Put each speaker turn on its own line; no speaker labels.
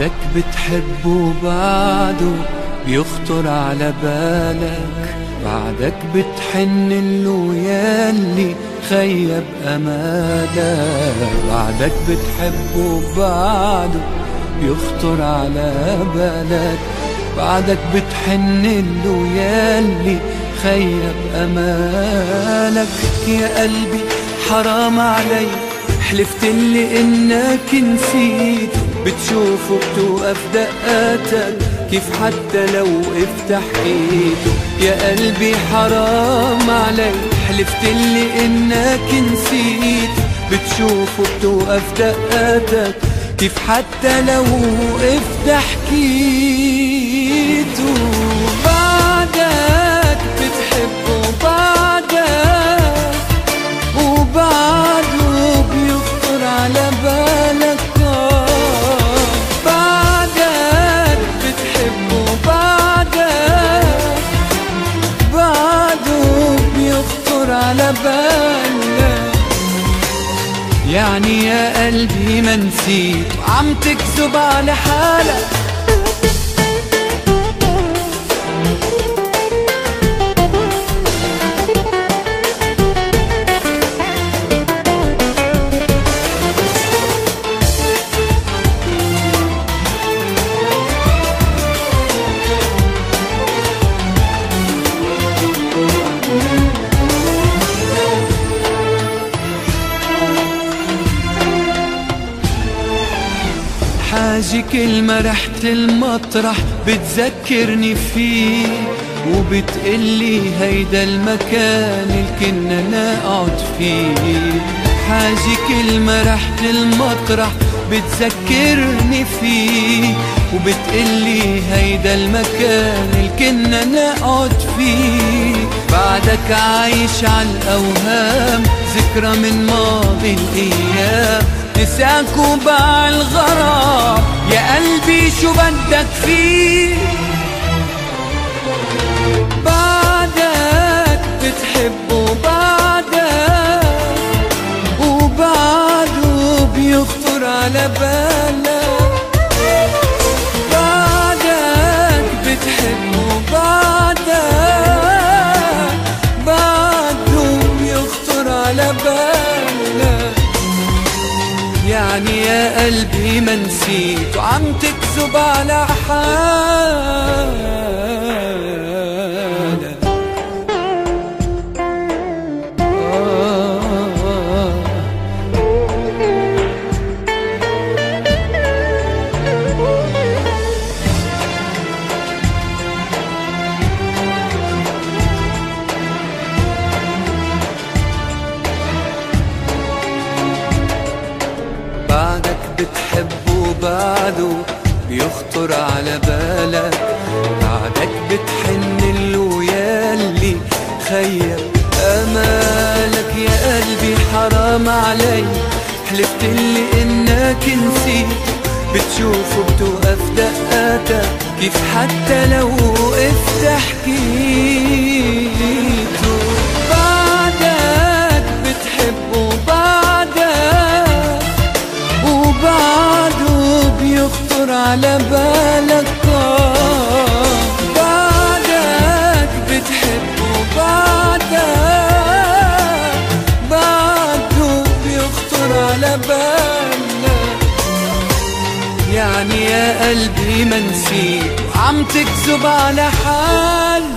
بعدك بتحبه بعده بيخطر على بالك. بعدك بتحن له ياللي خيب امالك بعدك بتحبه بعده بيخطر على بالك. بعدك بتحن له ياللي خيب أمالك. يا قلبي حرام علي حلفت لي إنك نسيت بتشوفه بتوقف دقاتك كيف حتى لو وقفت حكيته يا قلبي حرام علي حلفت لي انك نسيت. بتشوفه بتوقف دقاتك كيف حتى لو وقفت حكيته بيخطر على بالك يعني يا قلبي ما نسيت وعم تكذب على حالك. حاجي كل ما رحت المطرح بتذكرني فيه وبتقلي هيدا المكان اللي كنا نقعد فيه. حاجي كل ما رحت المطرح بتذكرني فيه وبتقلي هيدا المكان اللي كنا نقعد فيه. بعدك عايش عالأوهام ذكرى من ماضي الأيام. نساك وباع يا قلبي شو بدك فيه؟ بعدك بتحبه بعدك وبعده بيخطر على بالك يعني يا قلبي ما نسيت وعم تكذب على حالك بتحبه بعده بيخطر على بالك بعدك بتحن له ياللي خيب. آمالك يا قلبي حرام علي. حلفت لي إنك نسيت بتشوفه بتوقف دقاتك. كيف حتى لو وقفت حكيته على بالك. بعدك بتحبه بعدك بعده بيخطر على بالك يعني يا قلبي ما نسيت وعم تكذب على حالك